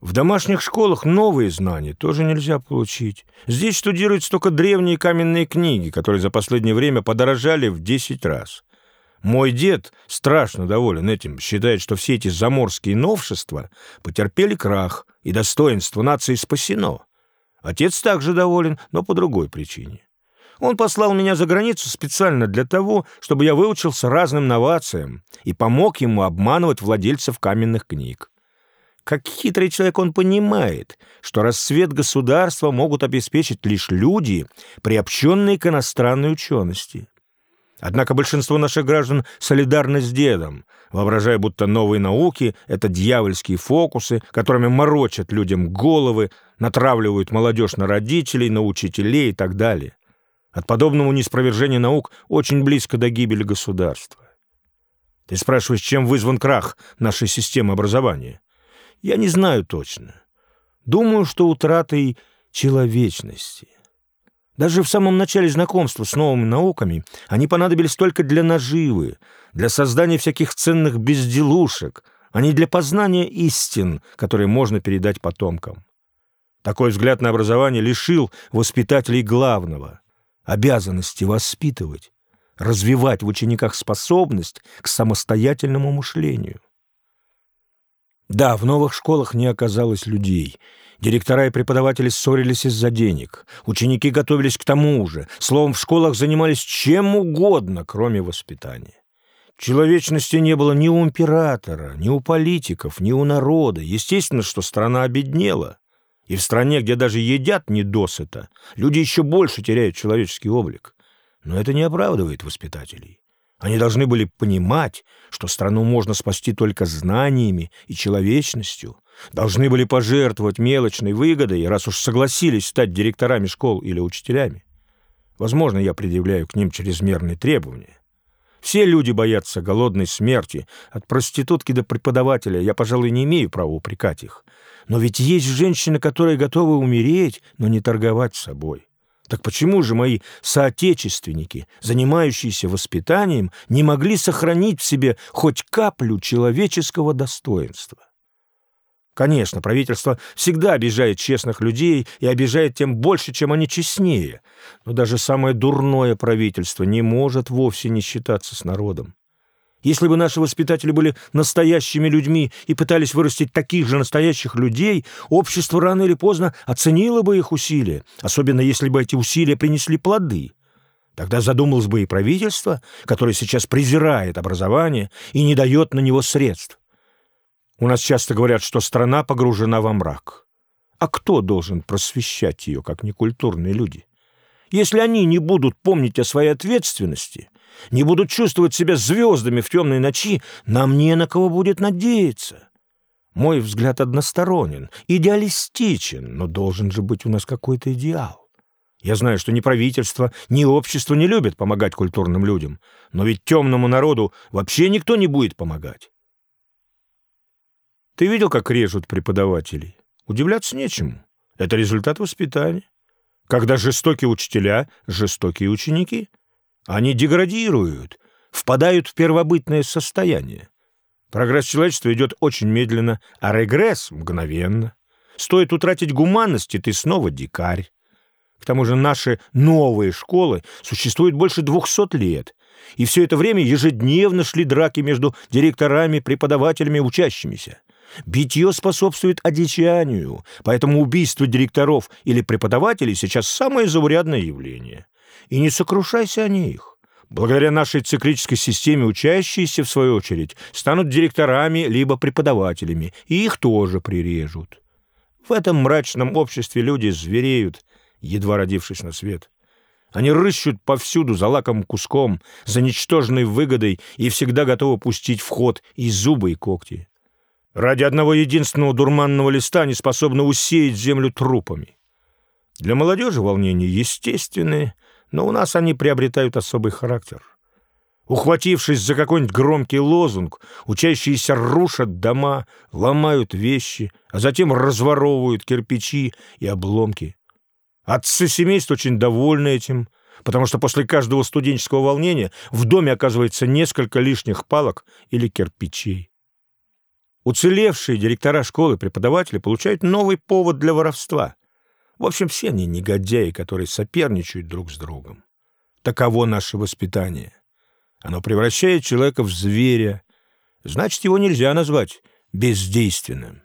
В домашних школах новые знания тоже нельзя получить. Здесь студируются только древние каменные книги, которые за последнее время подорожали в 10 раз. Мой дед страшно доволен этим, считает, что все эти заморские новшества потерпели крах, и достоинство нации спасено. Отец также доволен, но по другой причине. Он послал меня за границу специально для того, чтобы я выучился разным новациям и помог ему обманывать владельцев каменных книг. Как хитрый человек он понимает, что рассвет государства могут обеспечить лишь люди, приобщенные к иностранной учености. Однако большинство наших граждан солидарны с дедом, воображая, будто новые науки — это дьявольские фокусы, которыми морочат людям головы, натравливают молодежь на родителей, на учителей и так далее. От подобного неспровержения наук очень близко до гибели государства. Ты спрашиваешь, чем вызван крах нашей системы образования? Я не знаю точно. Думаю, что утратой человечности. Даже в самом начале знакомства с новыми науками они понадобились только для наживы, для создания всяких ценных безделушек, а не для познания истин, которые можно передать потомкам. Такой взгляд на образование лишил воспитателей главного — обязанности воспитывать, развивать в учениках способность к самостоятельному мышлению. Да, в новых школах не оказалось людей. Директора и преподаватели ссорились из-за денег. Ученики готовились к тому же. Словом, в школах занимались чем угодно, кроме воспитания. Человечности не было ни у императора, ни у политиков, ни у народа. Естественно, что страна обеднела. И в стране, где даже едят не досыта, люди еще больше теряют человеческий облик. Но это не оправдывает воспитателей. Они должны были понимать, что страну можно спасти только знаниями и человечностью, должны были пожертвовать мелочной выгодой, раз уж согласились стать директорами школ или учителями. Возможно, я предъявляю к ним чрезмерные требования. Все люди боятся голодной смерти, от проститутки до преподавателя. Я, пожалуй, не имею права упрекать их. Но ведь есть женщины, которые готовы умереть, но не торговать собой. Так почему же мои соотечественники, занимающиеся воспитанием, не могли сохранить в себе хоть каплю человеческого достоинства? Конечно, правительство всегда обижает честных людей и обижает тем больше, чем они честнее. Но даже самое дурное правительство не может вовсе не считаться с народом. Если бы наши воспитатели были настоящими людьми и пытались вырастить таких же настоящих людей, общество рано или поздно оценило бы их усилия, особенно если бы эти усилия принесли плоды. Тогда задумалось бы и правительство, которое сейчас презирает образование и не дает на него средств. У нас часто говорят, что страна погружена во мрак. А кто должен просвещать ее, как некультурные люди? Если они не будут помнить о своей ответственности — не будут чувствовать себя звездами в темной ночи, нам не на кого будет надеяться. Мой взгляд односторонен, идеалистичен, но должен же быть у нас какой-то идеал. Я знаю, что ни правительство, ни общество не любят помогать культурным людям, но ведь темному народу вообще никто не будет помогать. Ты видел, как режут преподавателей? Удивляться нечему. Это результат воспитания. Когда жестокие учителя, жестокие ученики — они деградируют, впадают в первобытное состояние. Прогресс человечества идет очень медленно, а регресс — мгновенно. Стоит утратить гуманность, и ты снова дикарь. К тому же наши новые школы существуют больше двухсот лет, и все это время ежедневно шли драки между директорами, преподавателями учащимися. Битье способствует одичанию, поэтому убийство директоров или преподавателей сейчас самое заурядное явление и не сокрушайся о них. Благодаря нашей циклической системе учащиеся, в свою очередь, станут директорами либо преподавателями, и их тоже прирежут. В этом мрачном обществе люди звереют, едва родившись на свет. Они рыщут повсюду за лаком куском, за ничтожной выгодой и всегда готовы пустить в ход и зубы, и когти. Ради одного единственного дурманного листа они способны усеять землю трупами. Для молодежи волнения естественные — но у нас они приобретают особый характер. Ухватившись за какой-нибудь громкий лозунг, учащиеся рушат дома, ломают вещи, а затем разворовывают кирпичи и обломки. Отцы семейств очень довольны этим, потому что после каждого студенческого волнения в доме оказывается несколько лишних палок или кирпичей. Уцелевшие директора школы преподаватели получают новый повод для воровства. В общем, все они негодяи, которые соперничают друг с другом. Таково наше воспитание. Оно превращает человека в зверя. Значит, его нельзя назвать бездейственным.